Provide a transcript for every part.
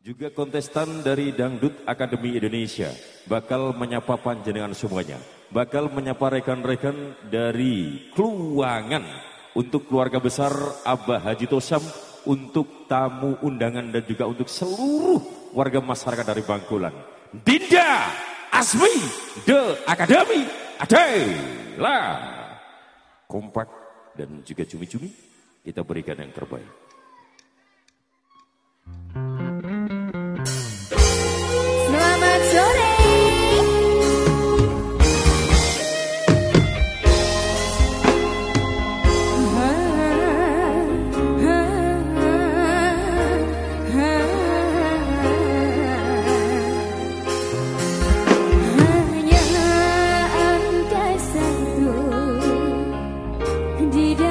Juga kontestan dari Dangdut Akademi Indonesia bakal menyapa panjenengan semuanya. Bakal menyapa rekan-rekan dari Keluangan untuk keluarga besar Abah Haji Tosam, untuk tamu undangan dan juga untuk seluruh warga masyarakat dari Bangkulan. Dinda Asmi The Academy adalah kompak dan juga cumi-cumi kita berikan yang terbaik. Did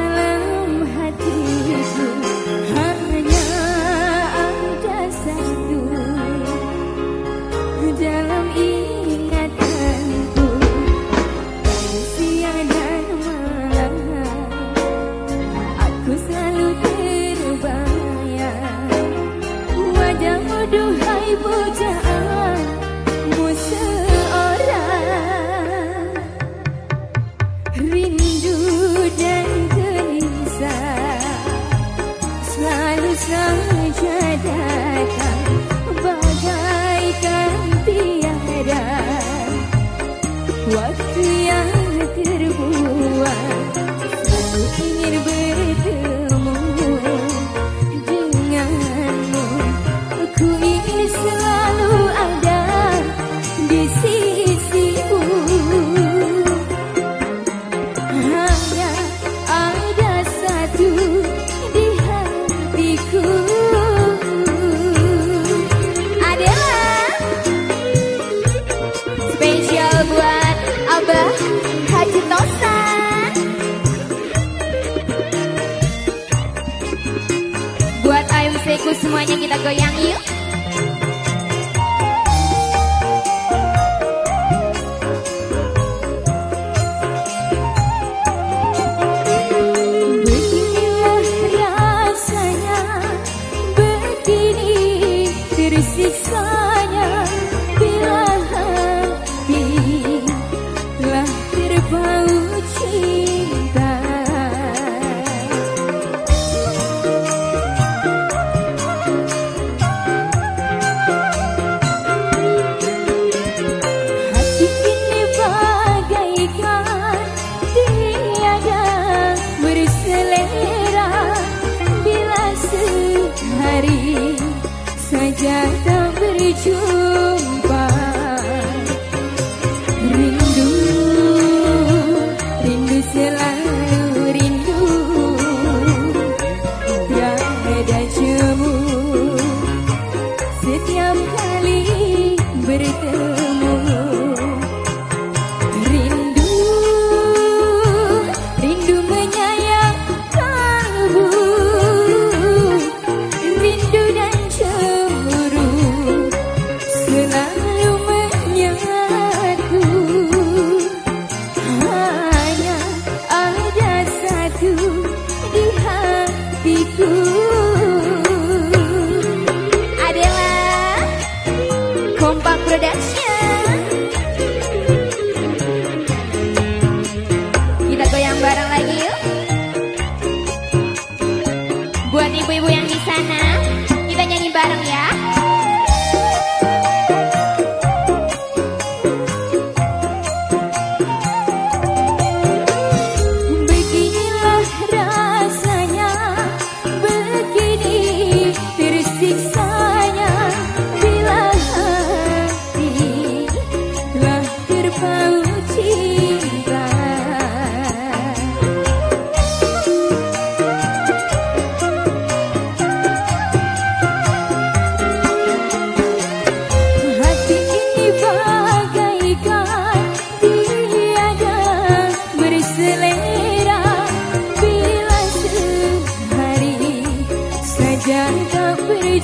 Waktu yang terbuang semuanya kita goyang yuk. Setiap kali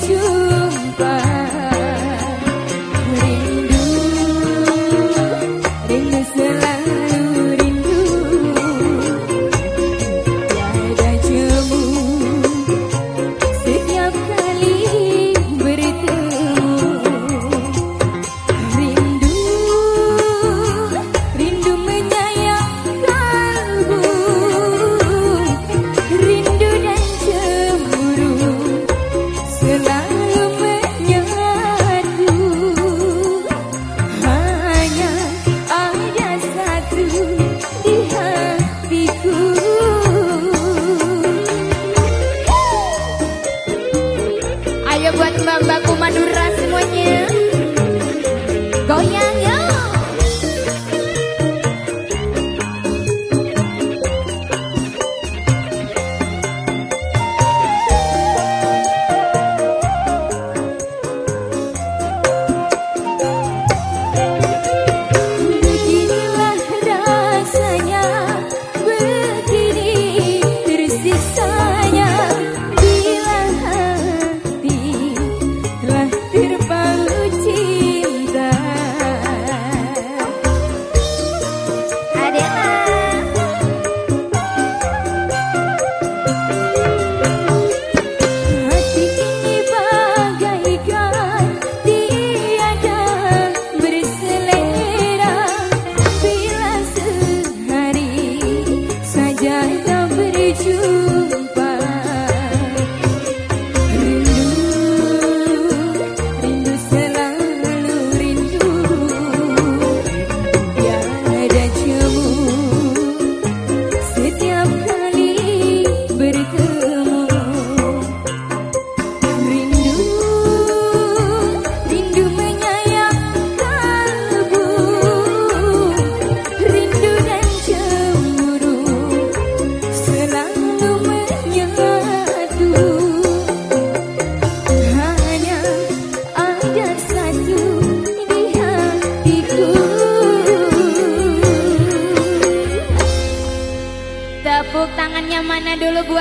jumpa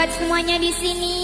buat semuanya di sini.